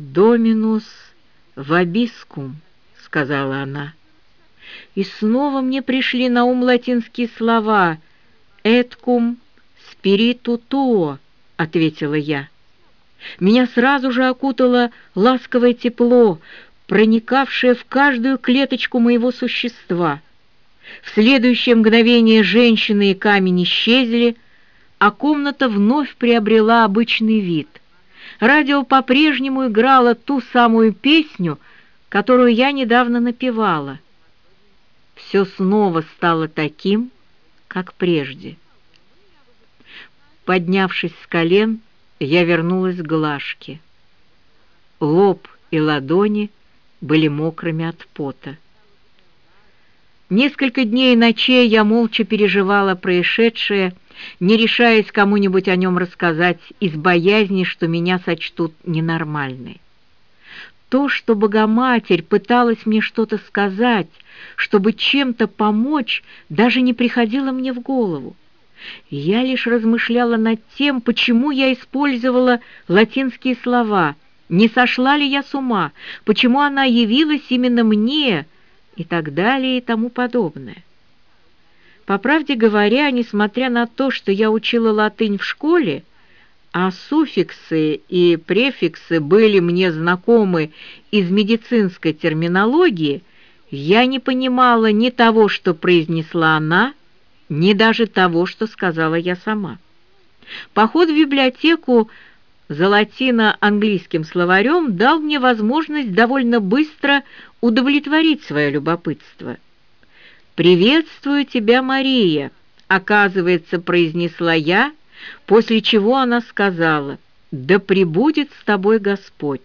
«Доминус вабискум», — сказала она. И снова мне пришли на ум латинские слова «эткум спириту туо», — ответила я. Меня сразу же окутало ласковое тепло, проникавшее в каждую клеточку моего существа. В следующее мгновение женщины и камень исчезли, а комната вновь приобрела обычный вид. Радио по-прежнему играло ту самую песню, которую я недавно напевала. Все снова стало таким, как прежде. Поднявшись с колен, я вернулась к Глашке. Лоб и ладони были мокрыми от пота. Несколько дней и ночей я молча переживала происшедшее, не решаясь кому-нибудь о нем рассказать из боязни, что меня сочтут ненормальной. То, что Богоматерь пыталась мне что-то сказать, чтобы чем-то помочь, даже не приходило мне в голову. Я лишь размышляла над тем, почему я использовала латинские слова, не сошла ли я с ума, почему она явилась именно мне и так далее и тому подобное. По правде говоря, несмотря на то, что я учила латынь в школе, а суффиксы и префиксы были мне знакомы из медицинской терминологии, я не понимала ни того, что произнесла она, ни даже того, что сказала я сама. Поход в библиотеку за латино-английским словарем дал мне возможность довольно быстро удовлетворить свое любопытство. «Приветствую тебя, Мария», — оказывается, произнесла я, после чего она сказала, «Да пребудет с тобой Господь»,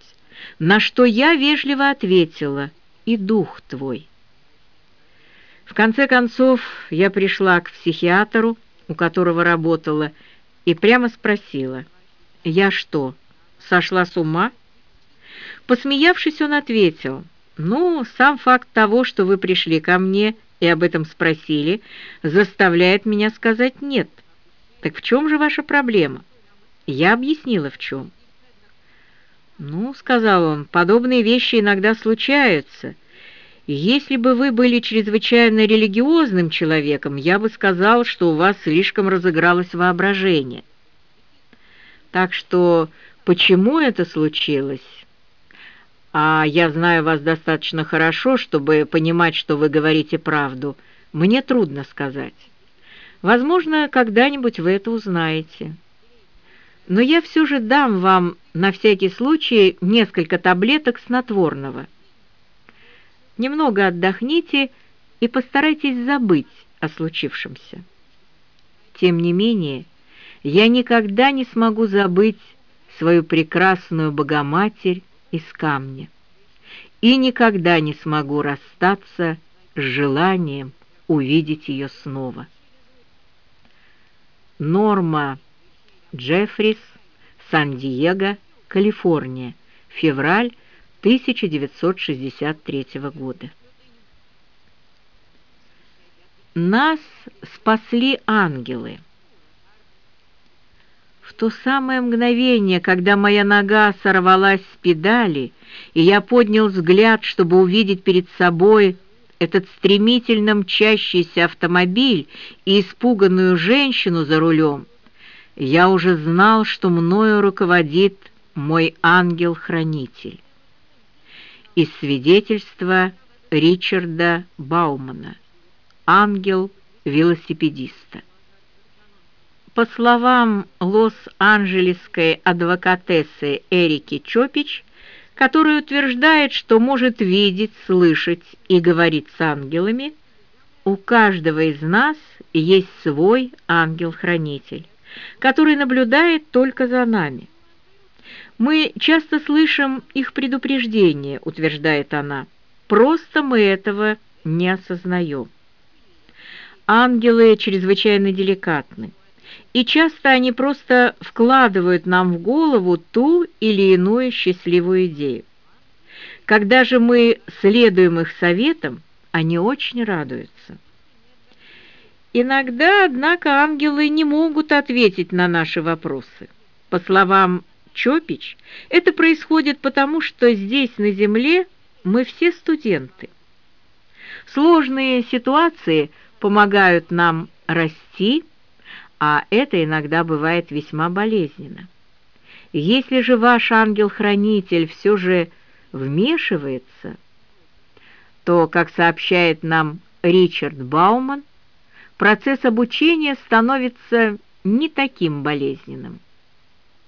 на что я вежливо ответила, «И дух твой». В конце концов, я пришла к психиатру, у которого работала, и прямо спросила, «Я что, сошла с ума?» Посмеявшись, он ответил, «Ну, сам факт того, что вы пришли ко мне и об этом спросили, заставляет меня сказать «нет». Так в чем же ваша проблема?» Я объяснила, в чем. «Ну, — сказал он, — подобные вещи иногда случаются, — если бы вы были чрезвычайно религиозным человеком, я бы сказал, что у вас слишком разыгралось воображение. Так что почему это случилось? А я знаю вас достаточно хорошо, чтобы понимать, что вы говорите правду. Мне трудно сказать. Возможно, когда-нибудь вы это узнаете. Но я все же дам вам на всякий случай несколько таблеток снотворного – немного отдохните и постарайтесь забыть о случившемся. Тем не менее, я никогда не смогу забыть свою прекрасную Богоматерь из камня и никогда не смогу расстаться с желанием увидеть ее снова. Норма Джеффрис, Сан-Диего, Калифорния, февраль 1963 года. Нас спасли ангелы. То самое мгновение, когда моя нога сорвалась с педали, и я поднял взгляд, чтобы увидеть перед собой этот стремительно мчащийся автомобиль и испуганную женщину за рулем, я уже знал, что мною руководит мой ангел-хранитель из свидетельства Ричарда Баумана «Ангел-велосипедиста». По словам лос-анджелесской адвокатессы Эрики Чопич, которая утверждает, что может видеть, слышать и говорить с ангелами, у каждого из нас есть свой ангел-хранитель, который наблюдает только за нами. Мы часто слышим их предупреждения, утверждает она. Просто мы этого не осознаем. Ангелы чрезвычайно деликатны, и часто они просто вкладывают нам в голову ту или иную счастливую идею. Когда же мы следуем их советам, они очень радуются. Иногда, однако, ангелы не могут ответить на наши вопросы. По словам Чопич, это происходит потому, что здесь, на Земле, мы все студенты. Сложные ситуации помогают нам расти, а это иногда бывает весьма болезненно. Если же ваш ангел-хранитель все же вмешивается, то, как сообщает нам Ричард Бауман, процесс обучения становится не таким болезненным.